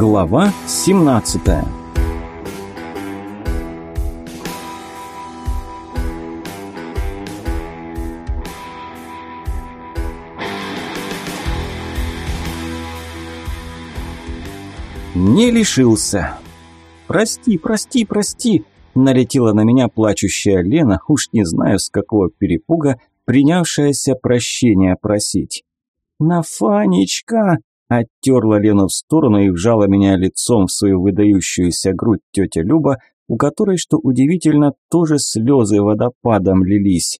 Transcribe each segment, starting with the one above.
Глава 17 Не лишился. «Прости, прости, прости!» Налетела на меня плачущая Лена, уж не знаю с какого перепуга, принявшаяся прощения просить. «Нафанечка!» Оттерла Лену в сторону и вжала меня лицом в свою выдающуюся грудь тетя Люба, у которой, что удивительно, тоже слезы водопадом лились.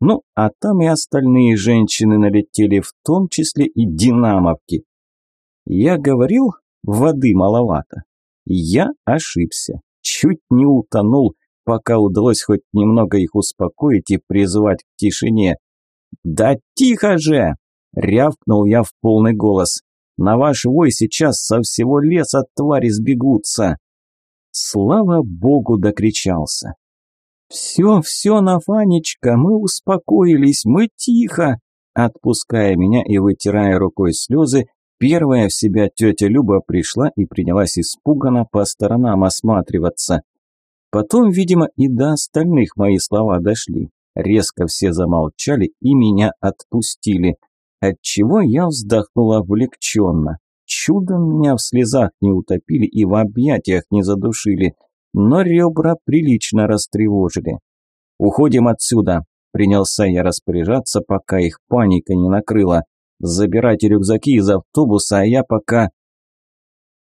Ну, а там и остальные женщины налетели, в том числе и динамовки. Я говорил, воды маловато. Я ошибся, чуть не утонул, пока удалось хоть немного их успокоить и призвать к тишине. «Да тихо же!» – рявкнул я в полный голос. На ваш вой сейчас со всего леса твари сбегутся. Слава богу, докричался. «Все, все, Нафанечка, мы успокоились, мы тихо!» Отпуская меня и вытирая рукой слезы, первая в себя тетя Люба пришла и принялась испуганно по сторонам осматриваться. Потом, видимо, и до остальных мои слова дошли. Резко все замолчали и меня отпустили – отчего я вздохнула облегченно. Чудом меня в слезах не утопили и в объятиях не задушили, но ребра прилично растревожили. «Уходим отсюда», – принялся я распоряжаться, пока их паника не накрыла. «Забирайте рюкзаки из автобуса, а я пока...»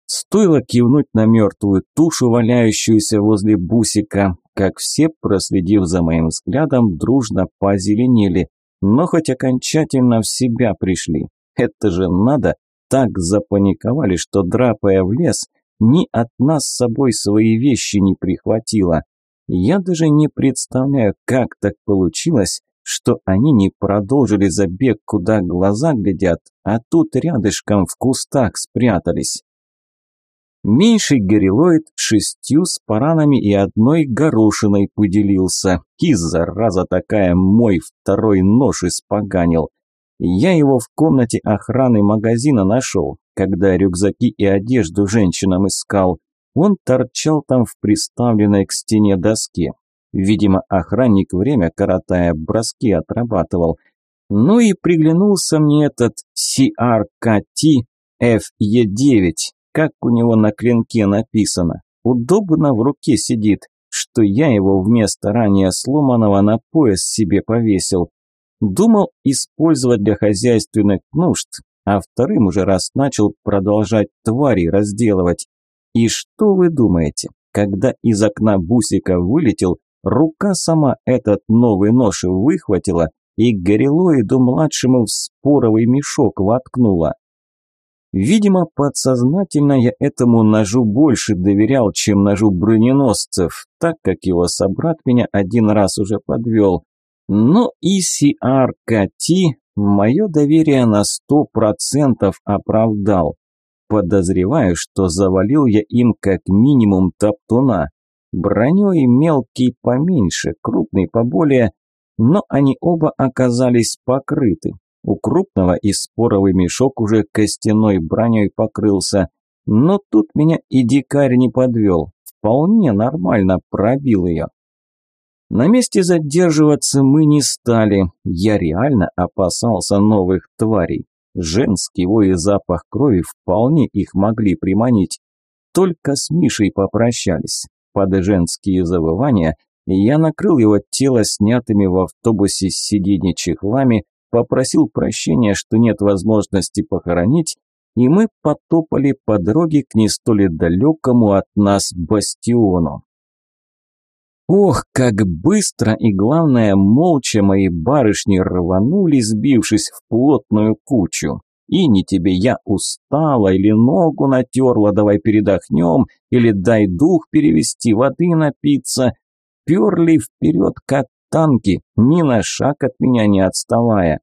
Стоило кивнуть на мертвую тушу, валяющуюся возле бусика, как все, проследив за моим взглядом, дружно позеленели но хоть окончательно в себя пришли. Это же надо, так запаниковали, что драпая в лес, ни от нас с собой свои вещи не прихватила. Я даже не представляю, как так получилось, что они не продолжили забег, куда глаза глядят, а тут рядышком в кустах спрятались. Меньший горилоид шестью спаранами и одной горошиной поделился. И зараза такая мой второй нож испоганил. Я его в комнате охраны магазина нашел, когда рюкзаки и одежду женщинам искал. Он торчал там в приставленной к стене доске. Видимо, охранник время, коротая, броски отрабатывал. Ну и приглянулся мне этот CRKT FE9 как у него на клинке написано. Удобно в руке сидит, что я его вместо ранее сломанного на пояс себе повесил. Думал использовать для хозяйственных нужд, а вторым уже раз начал продолжать твари разделывать. И что вы думаете, когда из окна бусика вылетел, рука сама этот новый нож выхватила и горелоиду младшему в споровый мешок воткнула. Видимо, подсознательно я этому ножу больше доверял, чем ножу броненосцев, так как его собрат меня один раз уже подвел. Но и CRKT мое доверие на сто процентов оправдал. Подозреваю, что завалил я им как минимум топтуна. Броней мелкий поменьше, крупный поболее, но они оба оказались покрыты. У крупного и споровый мешок уже костяной броней покрылся. Но тут меня и дикарь не подвел. Вполне нормально пробил ее. На месте задерживаться мы не стали. Я реально опасался новых тварей. Женский вой и запах крови вполне их могли приманить. Только с Мишей попрощались. Под женские завывания я накрыл его тело снятыми в автобусе с сиденья чехлами, попросил прощения, что нет возможности похоронить, и мы потопали по дороге к не столь далекому от нас бастиону. Ох, как быстро и, главное, молча мои барышни рванули, сбившись в плотную кучу. И не тебе я устала, или ногу натерла, давай передохнем, или дай дух перевести, воды напиться. Перли вперед, как танки, ни на шаг от меня не отставая.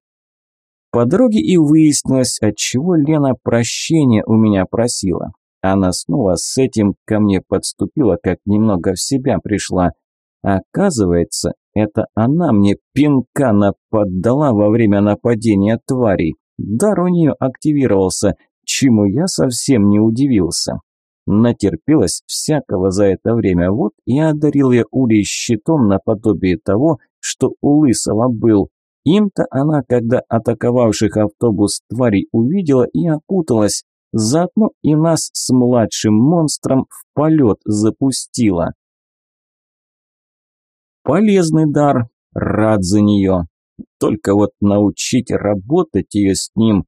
По дороге и выяснилось, отчего Лена прощения у меня просила. Она снова с этим ко мне подступила, как немного в себя пришла. Оказывается, это она мне пинка наподдала во время нападения тварей. Дар у нее активировался, чему я совсем не удивился. Натерпелась всякого за это время, вот и одарил я Улей щитом наподобие того, что у Лысого был. Им-то она, когда атаковавших автобус тварей увидела и опуталась, заодно и нас с младшим монстром в полет запустила. Полезный дар, рад за нее. Только вот научить работать ее с ним.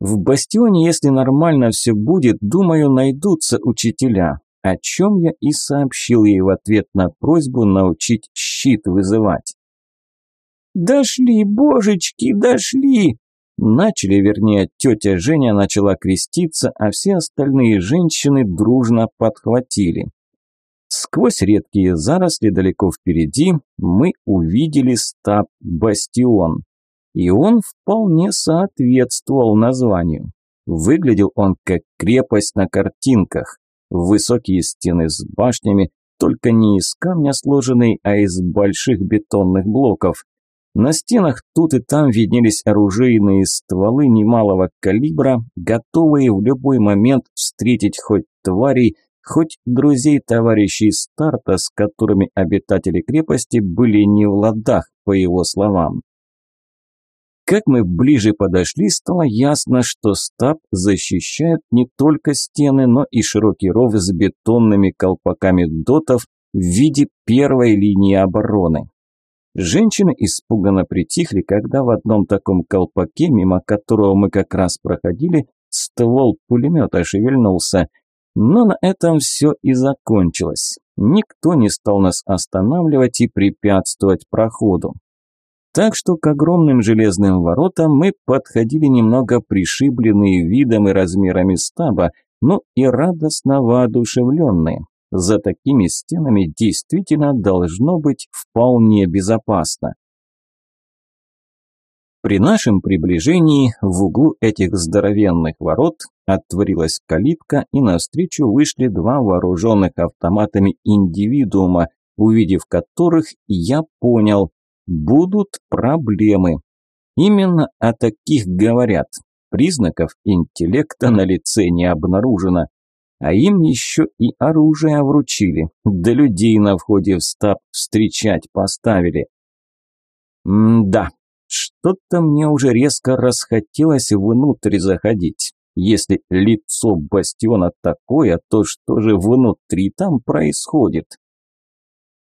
В бастионе, если нормально все будет, думаю, найдутся учителя, о чем я и сообщил ей в ответ на просьбу научить щит вызывать. «Дошли, божечки, дошли!» Начали, вернее, тетя Женя начала креститься, а все остальные женщины дружно подхватили. Сквозь редкие заросли далеко впереди мы увидели стаб-бастион. И он вполне соответствовал названию. Выглядел он как крепость на картинках. Высокие стены с башнями, только не из камня сложенные, а из больших бетонных блоков. На стенах тут и там виднелись оружейные стволы немалого калибра, готовые в любой момент встретить хоть тварей, хоть друзей товарищей старта, с которыми обитатели крепости были не в ладах, по его словам. Как мы ближе подошли, стало ясно, что стаб защищает не только стены, но и широкий ров с бетонными колпаками дотов в виде первой линии обороны. Женщины испуганно притихли, когда в одном таком колпаке, мимо которого мы как раз проходили, ствол пулемета шевельнулся. Но на этом все и закончилось. Никто не стал нас останавливать и препятствовать проходу. Так что к огромным железным воротам мы подходили немного пришибленные видом и размерами стаба, но и радостно воодушевленные. За такими стенами действительно должно быть вполне безопасно. При нашем приближении в углу этих здоровенных ворот отворилась калитка, и навстречу вышли два вооруженных автоматами индивидуума, увидев которых я понял, будут проблемы. Именно о таких говорят. Признаков интеллекта на лице не обнаружено. А им еще и оружие вручили, да людей на входе в стаб встречать поставили. М-да, что-то мне уже резко расхотелось внутрь заходить. Если лицо бастиона такое, то что же внутри там происходит?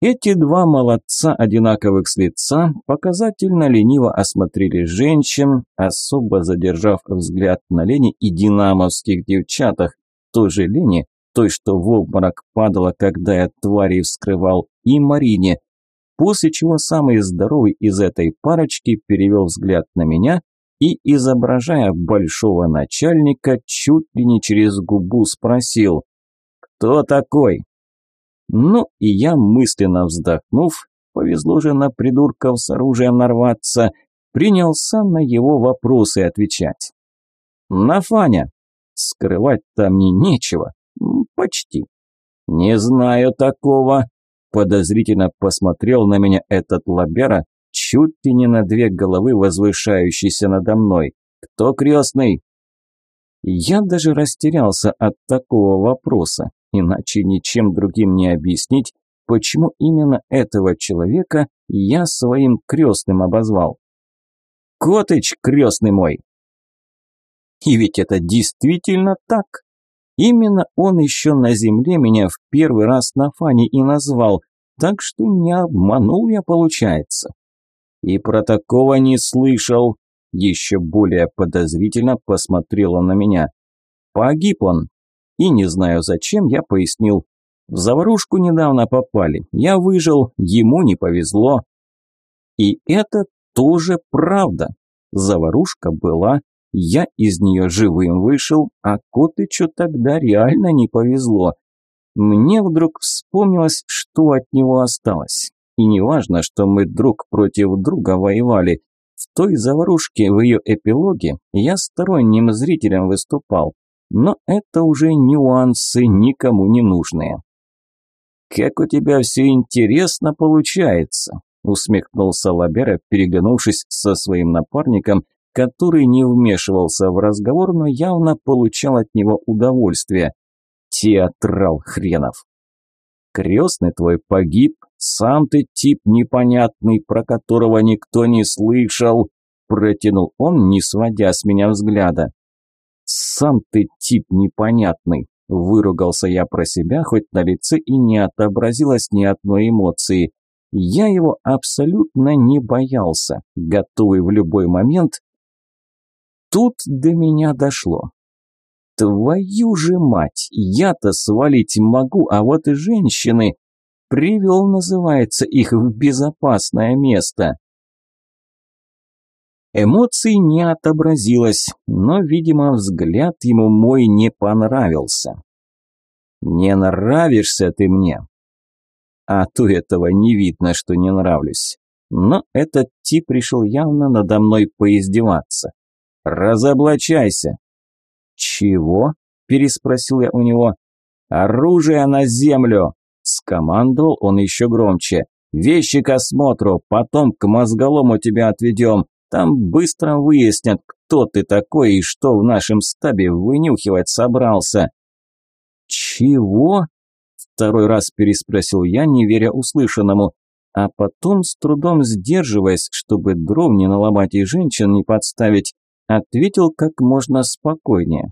Эти два молодца одинаковых с лица показательно лениво осмотрели женщин, особо задержав взгляд на Лене и динамовских девчатах, той же Лене, той, что в обморок падала, когда я твари вскрывал, и Марине, после чего самый здоровый из этой парочки перевел взгляд на меня и, изображая большого начальника, чуть ли не через губу спросил «Кто такой?». Ну и я, мысленно вздохнув, повезло же на придурков с оружием нарваться, принялся на его вопросы отвечать. «Нафаня, Скрывать там мне нечего. Почти. Не знаю такого. Подозрительно посмотрел на меня этот лобяра, чуть ли не на две головы возвышающийся надо мной. Кто крестный? Я даже растерялся от такого вопроса, иначе ничем другим не объяснить, почему именно этого человека я своим крестным обозвал. «Котыч, крестный мой!» И ведь это действительно так. Именно он еще на земле меня в первый раз на фане и назвал, так что не обманул я, получается. И про такого не слышал. Еще более подозрительно посмотрела на меня. Погиб он. И не знаю зачем, я пояснил. В заварушку недавно попали. Я выжил, ему не повезло. И это тоже правда. Заварушка была, я из нее живым вышел, а Котычу тогда реально не повезло. Мне вдруг вспомнилось, что от него осталось. И не важно, что мы друг против друга воевали. В той заварушке, в ее эпилоге, я сторонним зрителем выступал. Но это уже нюансы никому не нужные. «Как у тебя все интересно получается», – усмехнулся Лабера, переглянувшись со своим напарником который не вмешивался в разговор, но явно получал от него удовольствие. Театрал хренов. Крестный твой погиб, сам ты тип непонятный, про которого никто не слышал, протянул он, не сводя с меня взгляда. Сам ты тип непонятный, выругался я про себя, хоть на лице и не отобразилось ни одной эмоции. Я его абсолютно не боялся, готовый в любой момент. Тут до меня дошло. Твою же мать, я-то свалить могу, а вот и женщины. Привел, называется, их в безопасное место. Эмоций не отобразилось, но, видимо, взгляд ему мой не понравился. «Не нравишься ты мне». А то этого не видно, что не нравлюсь. Но этот тип решил явно надо мной поиздеваться. «Разоблачайся!» «Чего?» – переспросил я у него. «Оружие на землю!» – скомандовал он еще громче. «Вещи к осмотру, потом к мозголому тебя отведем. Там быстро выяснят, кто ты такой и что в нашем стабе вынюхивать собрался». «Чего?» – второй раз переспросил я, не веря услышанному. А потом, с трудом сдерживаясь, чтобы дров не наломать и женщин не подставить, ответил как можно спокойнее.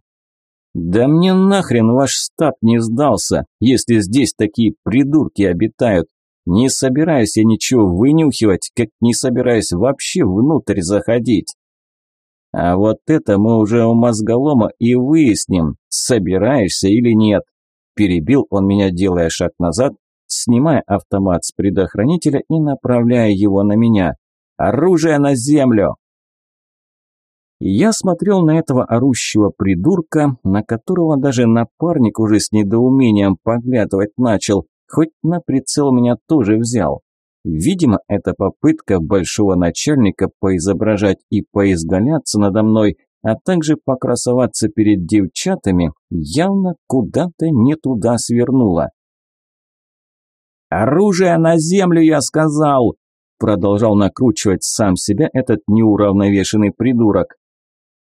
«Да мне нахрен ваш стаб не сдался, если здесь такие придурки обитают. Не собираюсь я ничего вынюхивать, как не собираюсь вообще внутрь заходить». «А вот это мы уже у мозголома и выясним, собираешься или нет», перебил он меня, делая шаг назад, снимая автомат с предохранителя и направляя его на меня. «Оружие на землю!» Я смотрел на этого орущего придурка, на которого даже напарник уже с недоумением поглядывать начал, хоть на прицел меня тоже взял. Видимо, это попытка большого начальника поизображать и поизгаляться надо мной, а также покрасоваться перед девчатами, явно куда-то не туда свернула. «Оружие на землю, я сказал!» Продолжал накручивать сам себя этот неуравновешенный придурок.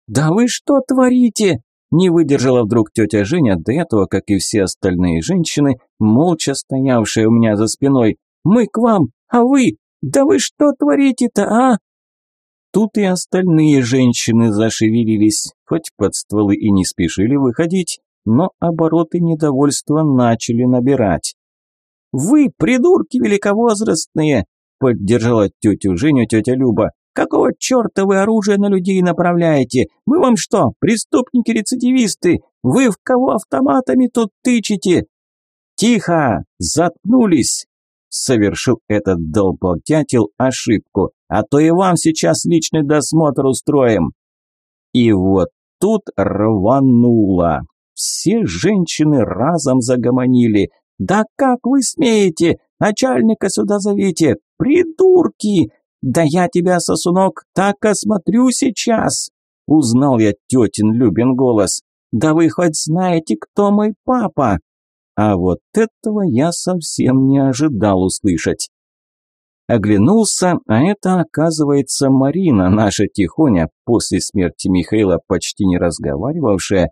«Да вы что творите?» Не выдержала вдруг тетя Женя, до этого, как и все остальные женщины, молча стоявшие у меня за спиной. «Мы к вам, а вы? Да вы что творите-то, а?» Тут и остальные женщины зашевелились, хоть под стволы и не спешили выходить, но обороты недовольства начали набирать. «Вы, придурки великовозрастные!» – поддержала тетю Женю тетя Люба. Какого черта вы оружие на людей направляете? Мы вам что, преступники-рецидивисты? Вы в кого автоматами тут тычете?» «Тихо! Заткнулись!» Совершил этот долбодятел ошибку, а то и вам сейчас личный досмотр устроим. И вот тут рвануло. Все женщины разом загомонили. «Да как вы смеете? Начальника сюда зовите! Придурки! «Да я тебя, сосунок, так осмотрю сейчас!» Узнал я тетин Любин голос. «Да вы хоть знаете, кто мой папа?» А вот этого я совсем не ожидал услышать. Оглянулся, а это, оказывается, Марина, наша тихоня, после смерти Михаила почти не разговаривавшая,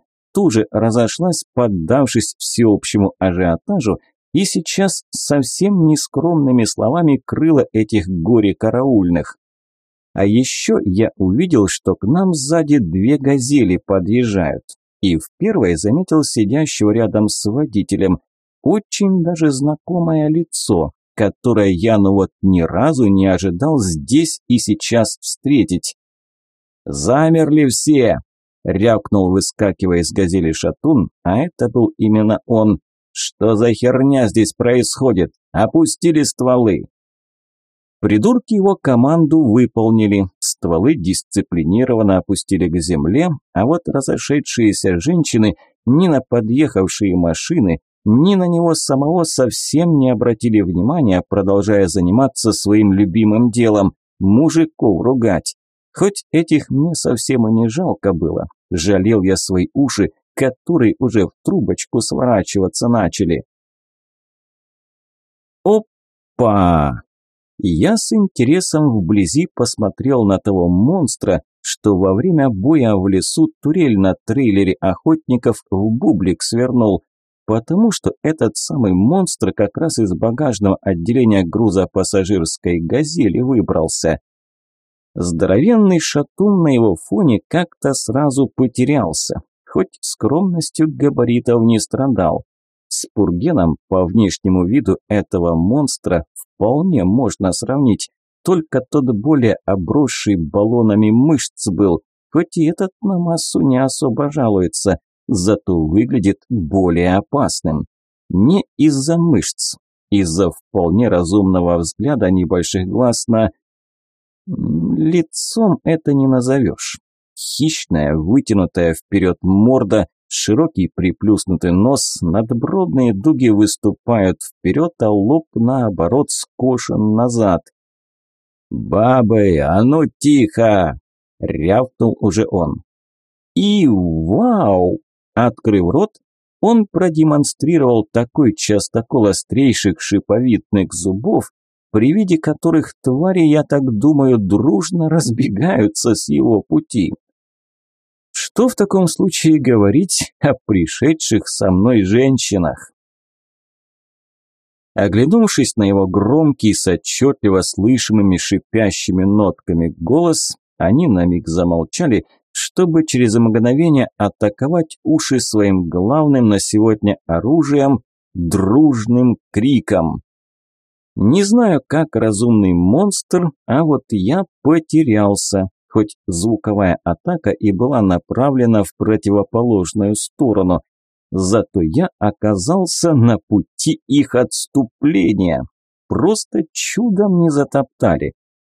же разошлась, поддавшись всеобщему ажиотажу и сейчас совсем нескромными словами крыла этих горе-караульных. А еще я увидел, что к нам сзади две газели подъезжают, и в первой заметил сидящего рядом с водителем очень даже знакомое лицо, которое я ну вот ни разу не ожидал здесь и сейчас встретить. «Замерли все!» – рявкнул, выскакивая из газели шатун, а это был именно он, «Что за херня здесь происходит? Опустили стволы!» Придурки его команду выполнили, стволы дисциплинированно опустили к земле, а вот разошедшиеся женщины ни на подъехавшие машины, ни на него самого совсем не обратили внимания, продолжая заниматься своим любимым делом – мужиков ругать. Хоть этих мне совсем и не жалко было, жалел я свои уши, которые уже в трубочку сворачиваться начали. Опа! Я с интересом вблизи посмотрел на того монстра, что во время боя в лесу турель на трейлере охотников в бублик свернул. потому что этот самый монстр как раз из багажного отделения груза пассажирской «Газели» выбрался. Здоровенный шатун на его фоне как-то сразу потерялся, хоть скромностью габаритов не страдал. С Пургеном по внешнему виду этого монстра вполне можно сравнить, только тот более обросший баллонами мышц был, хоть и этот на массу не особо жалуется, зато выглядит более опасным. Не из-за мышц, из-за вполне разумного взгляда небольших глаз на... Лицом это не назовешь. Хищная, вытянутая вперед морда, Широкий приплюснутый нос, надбродные дуги выступают вперед, а лоб, наоборот, скошен назад. «Бабы, а ну тихо!» – рявкнул уже он. И вау! Открыв рот, он продемонстрировал такой частокол острейших шиповидных зубов, при виде которых твари, я так думаю, дружно разбегаются с его пути. Что в таком случае говорить о пришедших со мной женщинах? Оглянувшись на его громкий, с отчетливо слышимыми шипящими нотками голос, они на миг замолчали, чтобы через мгновение атаковать уши своим главным на сегодня оружием – дружным криком. Не знаю, как разумный монстр, а вот я потерялся, хоть звуковая атака и была направлена в противоположную сторону. Зато я оказался на пути их отступления. Просто чудом не затоптали.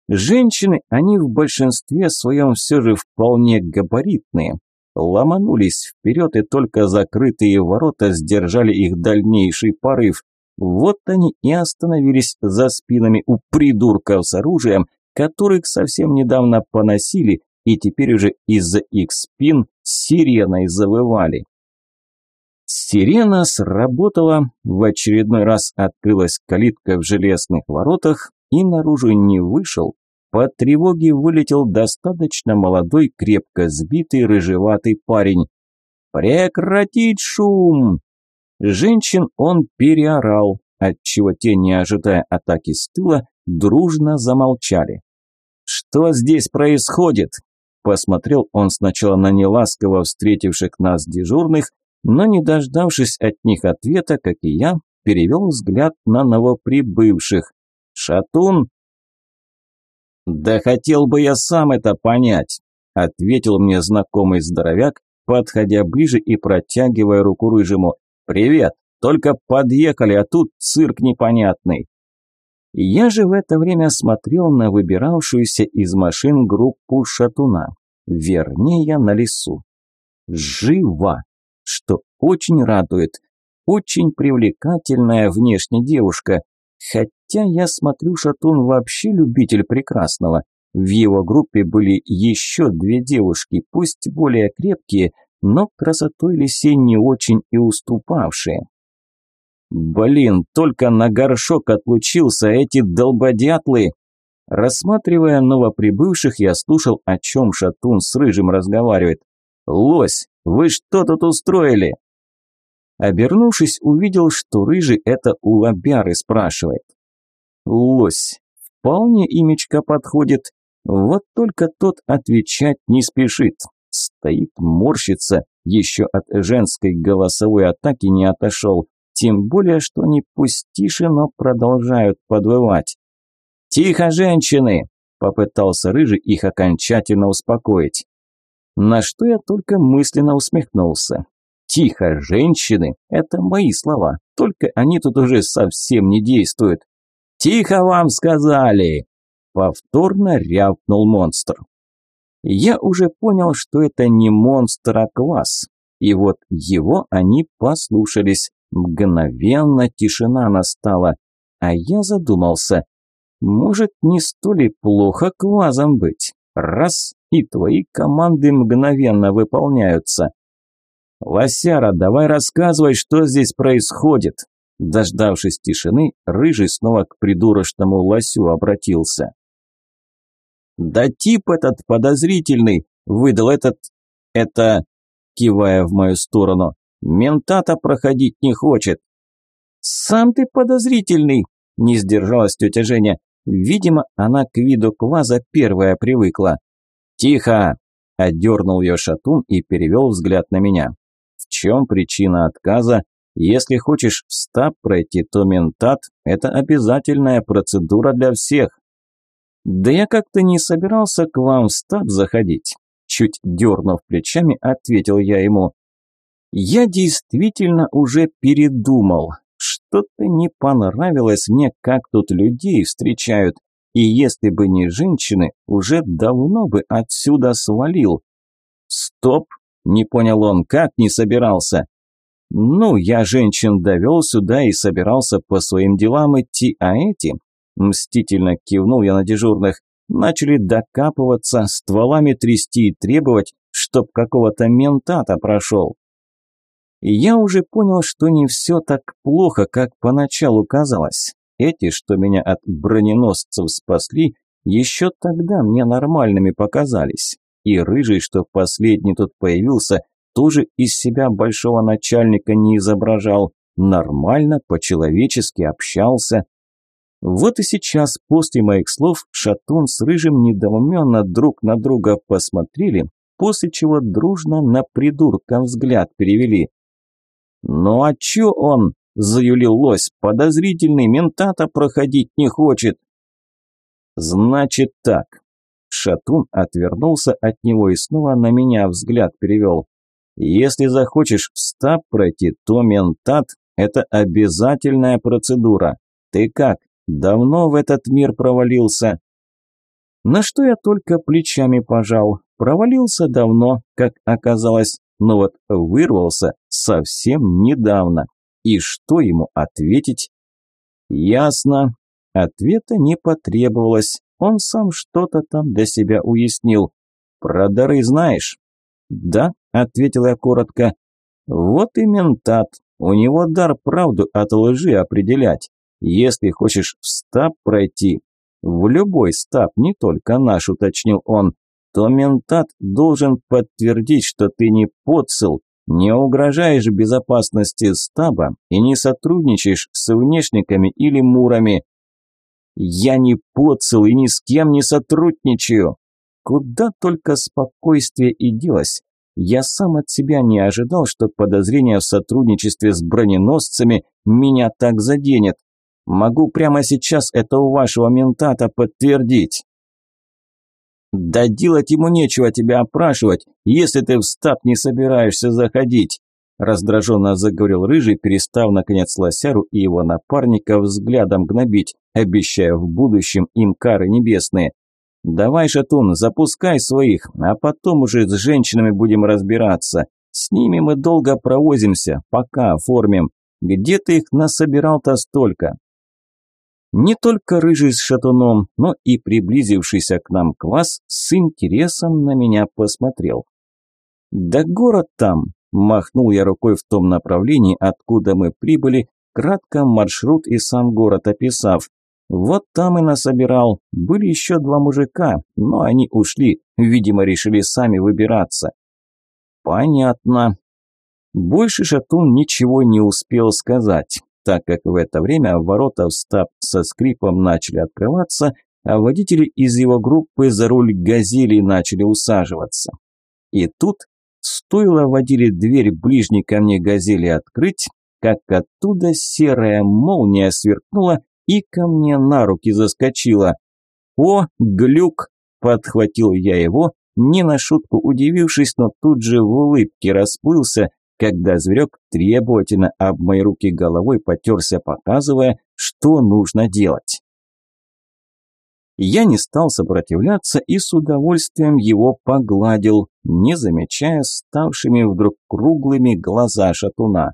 Женщины, они в большинстве своем все же вполне габаритные. Ломанулись вперед, и только закрытые ворота сдержали их дальнейший порыв. Вот они и остановились за спинами у придурков с оружием, которых совсем недавно поносили и теперь уже из-за их спин сиреной завывали. Сирена сработала, в очередной раз открылась калитка в железных воротах, и наружу не вышел. По тревоге вылетел достаточно молодой, крепко сбитый, рыжеватый парень. «Прекратить шум!» Женщин он переорал, отчего те, не ожидая атаки с тыла, дружно замолчали. «Что здесь происходит?» Посмотрел он сначала на неласково встретивших нас дежурных, но не дождавшись от них ответа, как и я, перевел взгляд на новоприбывших. «Шатун?» «Да хотел бы я сам это понять», – ответил мне знакомый здоровяк, подходя ближе и протягивая руку рыжему. «Привет, только подъехали, а тут цирк непонятный». Я же в это время смотрел на выбиравшуюся из машин группу шатуна, вернее на лесу. Жива, что очень радует. Очень привлекательная внешне девушка. Хотя я смотрю, шатун вообще любитель прекрасного. В его группе были еще две девушки, пусть более крепкие, но красотой лисе не очень и уступавшие. Блин, только на горшок отлучился эти долбодятлы. Рассматривая новоприбывших, я слушал, о чем Шатун с Рыжим разговаривает. «Лось, вы что тут устроили?» Обернувшись, увидел, что Рыжий это у лобяры спрашивает. «Лось, вполне имечко подходит, вот только тот отвечать не спешит. Стоит, морщится, еще от женской голосовой атаки не отошел. Тем более, что они пусть но продолжают подвывать. «Тихо, женщины!» – попытался Рыжий их окончательно успокоить. На что я только мысленно усмехнулся. «Тихо, женщины!» – это мои слова, только они тут уже совсем не действуют. «Тихо вам сказали!» – повторно рявкнул монстр. Я уже понял, что это не монстр, а класс. И вот его они послушались. Мгновенно тишина настала, а я задумался, может, не столь и плохо квазом быть. Раз, и твои команды мгновенно выполняются. «Лосяра, давай рассказывай, что здесь происходит!» Дождавшись тишины, Рыжий снова к придурочному лосю обратился. «Да тип этот подозрительный!» – выдал этот... это... кивая в мою сторону. Ментата проходить не хочет. Сам ты подозрительный, не сдержалась тетя Женя. Видимо, она к виду кваза первая привыкла. «Тихо!» – одернул ее шатун и перевел взгляд на меня. «В чем причина отказа? Если хочешь в стаб пройти, то ментат – это обязательная процедура для всех». «Да я как-то не собирался к вам в стаб заходить», – чуть дернув плечами, ответил я ему. «Я действительно уже передумал. Что-то не понравилось мне, как тут людей встречают, и если бы не женщины, уже давно бы отсюда свалил. Стоп, не понял он, как не собирался? Ну, я женщин довел сюда и собирался по своим делам идти, а эти... Мстительно кивнул я на дежурных. Начали докапываться, стволами трясти и требовать, чтоб какого-то ментата прошел. И я уже понял, что не все так плохо, как поначалу казалось. Эти, что меня от броненосцев спасли, еще тогда мне нормальными показались. И рыжий, что последний тут появился, тоже из себя большого начальника не изображал. Нормально, по-человечески общался. Вот и сейчас, после моих слов, Шатун с Рыжим недоуменно друг на друга посмотрели, после чего дружно на придурка взгляд перевели. «Ну а чё он?» – заюлил лось. «Подозрительный, ментата проходить не хочет». «Значит так». Шатун отвернулся от него и снова на меня взгляд перевел. «Если захочешь в стаб пройти, то ментат – это обязательная процедура. Ты как, давно в этот мир провалился?» На что я только плечами пожал. Провалился давно, как оказалось но вот вырвался совсем недавно. И что ему ответить? Ясно. Ответа не потребовалось. Он сам что-то там для себя уяснил. Про дары знаешь? Да, ответил я коротко. Вот и ментат. У него дар правду от лжи определять. Если хочешь в стаб пройти, в любой стаб, не только наш, уточнил он, то ментат должен подтвердить, что ты не подсыл, не угрожаешь безопасности стаба и не сотрудничаешь с внешниками или мурами. Я не подсыл и ни с кем не сотрудничаю. Куда только спокойствие и делось. Я сам от себя не ожидал, что подозрение в сотрудничестве с броненосцами меня так заденет. Могу прямо сейчас это у вашего ментата подтвердить. «Да делать ему нечего тебя опрашивать, если ты в стаб не собираешься заходить», раздраженно заговорил Рыжий, перестав, наконец, Лосяру и его напарника взглядом гнобить, обещая в будущем им кары небесные. «Давай, Шатун, запускай своих, а потом уже с женщинами будем разбираться. С ними мы долго провозимся, пока оформим. Где ты их насобирал-то столько?» Не только рыжий с шатуном, но и приблизившийся к нам квас с интересом на меня посмотрел. «Да город там!» – махнул я рукой в том направлении, откуда мы прибыли, кратко маршрут и сам город описав. Вот там и насобирал. Были еще два мужика, но они ушли, видимо, решили сами выбираться. Понятно. Больше Шатун ничего не успел сказать так как в это время ворота в стаб со скрипом начали открываться, а водители из его группы за руль «Газели» начали усаживаться. И тут, стоило водили дверь ближней ко мне «Газели» открыть, как оттуда серая молния сверкнула и ко мне на руки заскочила. «О, глюк!» – подхватил я его, не на шутку удивившись, но тут же в улыбке расплылся, когда зверек требовательно об мои руки головой потерся, показывая, что нужно делать. Я не стал сопротивляться и с удовольствием его погладил, не замечая ставшими вдруг круглыми глаза шатуна.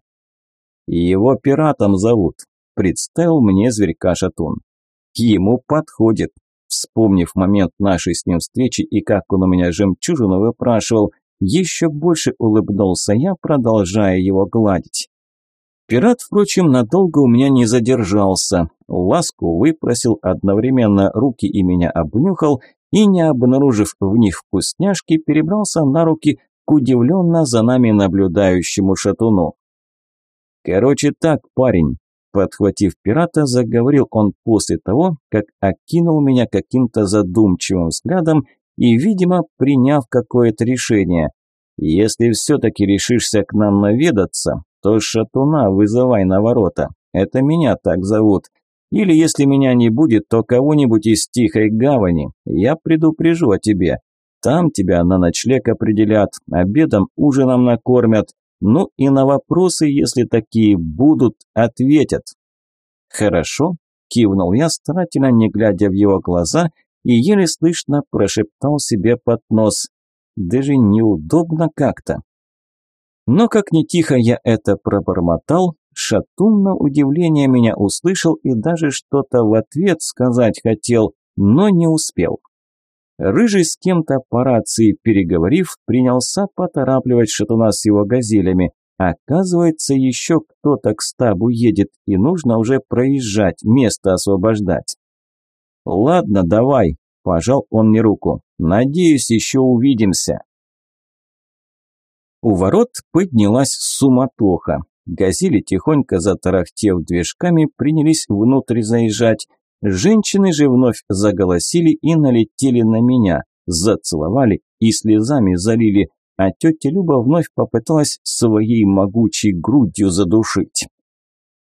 «Его пиратом зовут», – представил мне зверька шатун. «Ему подходит», вспомнив момент нашей с ним встречи и как он у меня жемчужину выпрашивал, еще больше улыбнулся я, продолжая его гладить. Пират, впрочем, надолго у меня не задержался. Ласку выпросил, одновременно руки и меня обнюхал и, не обнаружив в них вкусняшки, перебрался на руки к удивленно за нами наблюдающему шатуну. Короче так, парень, подхватив пирата, заговорил он после того, как окинул меня каким-то задумчивым взглядом и, видимо, приняв какое-то решение. Если все-таки решишься к нам наведаться, то шатуна вызывай на ворота. Это меня так зовут. Или если меня не будет, то кого-нибудь из Тихой Гавани. Я предупрежу о тебе. Там тебя на ночлег определят, обедом, ужином накормят. Ну и на вопросы, если такие будут, ответят. Хорошо, кивнул я, старательно не глядя в его глаза, и еле слышно прошептал себе под нос. Даже неудобно как-то. Но как не тихо я это пробормотал, Шатун на удивление меня услышал и даже что-то в ответ сказать хотел, но не успел. Рыжий с кем-то по рации переговорив, принялся поторапливать Шатуна с его газелями. Оказывается, еще кто-то к стабу едет, и нужно уже проезжать, место освобождать. «Ладно, давай», – пожал он мне руку. «Надеюсь, еще увидимся». У ворот поднялась суматоха. Газели, тихонько затарахтев движками, принялись внутрь заезжать. Женщины же вновь заголосили и налетели на меня, зацеловали и слезами залили, а тетя Люба вновь попыталась своей могучей грудью задушить.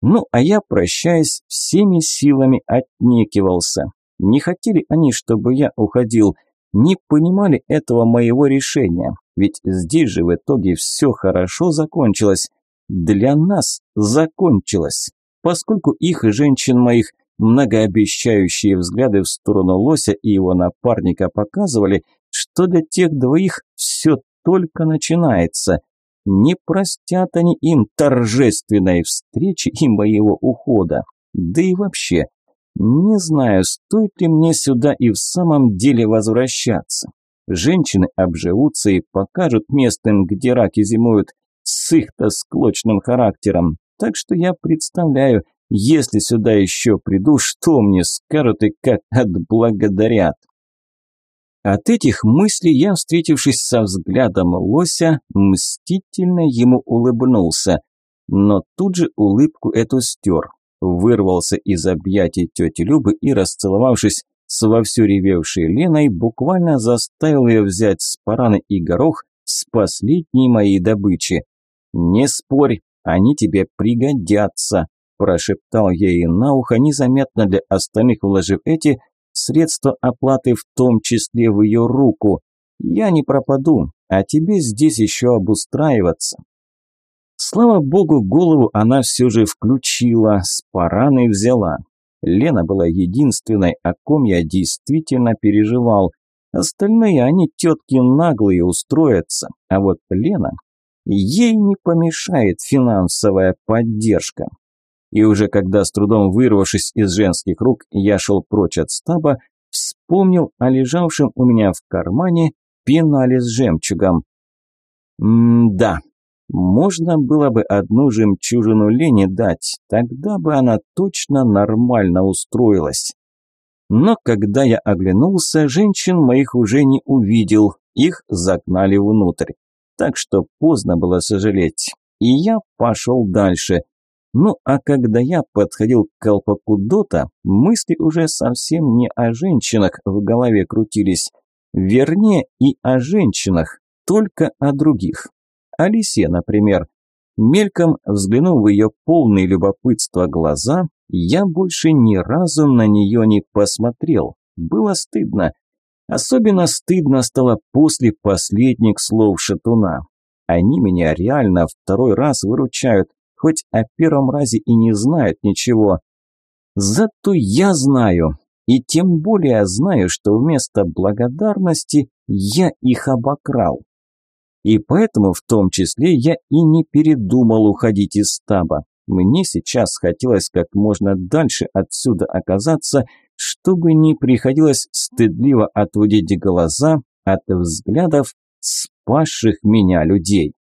Ну, а я, прощаясь, всеми силами отнекивался. Не хотели они, чтобы я уходил, не понимали этого моего решения. Ведь здесь же в итоге все хорошо закончилось. Для нас закончилось. Поскольку их и женщин моих многообещающие взгляды в сторону Лося и его напарника показывали, что для тех двоих все только начинается. Не простят они им торжественной встречи и моего ухода. Да и вообще, не знаю, стоит ли мне сюда и в самом деле возвращаться. Женщины обживутся и покажут местным, где раки зимуют, с их-то склочным характером. Так что я представляю, если сюда еще приду, что мне скажут и как отблагодарят. От этих мыслей я, встретившись со взглядом лося, мстительно ему улыбнулся, но тут же улыбку эту стер, вырвался из объятий тети Любы и, расцеловавшись с вовсю ревевшей Леной, буквально заставил ее взять с параны и горох с последней моей добычи. «Не спорь, они тебе пригодятся», – прошептал я ей на ухо, незаметно для остальных вложив эти средства оплаты в том числе в ее руку. «Я не пропаду, а тебе здесь еще обустраиваться». Слава богу, голову она все же включила, с параной взяла. Лена была единственной, о ком я действительно переживал. Остальные, они тетки наглые устроятся, а вот Лена, ей не помешает финансовая поддержка. И уже когда с трудом вырвавшись из женских рук, я шел прочь от стаба, вспомнил о лежавшем у меня в кармане пенале с жемчугом. М-да, можно было бы одну жемчужину Лене дать, тогда бы она точно нормально устроилась. Но когда я оглянулся, женщин моих уже не увидел, их загнали внутрь. Так что поздно было сожалеть. И я пошел дальше. Ну а когда я подходил к колпаку Дота, мысли уже совсем не о женщинах в голове крутились. Вернее, и о женщинах, только о других. Алисе, например. Мельком взглянув в ее полные любопытства глаза, я больше ни разу на нее не посмотрел. Было стыдно. Особенно стыдно стало после последних слов шатуна. Они меня реально второй раз выручают, хоть о первом разе и не знают ничего. Зато я знаю, и тем более знаю, что вместо благодарности я их обокрал. И поэтому в том числе я и не передумал уходить из стаба. Мне сейчас хотелось как можно дальше отсюда оказаться, чтобы не приходилось стыдливо отводить глаза от взглядов спасших меня людей.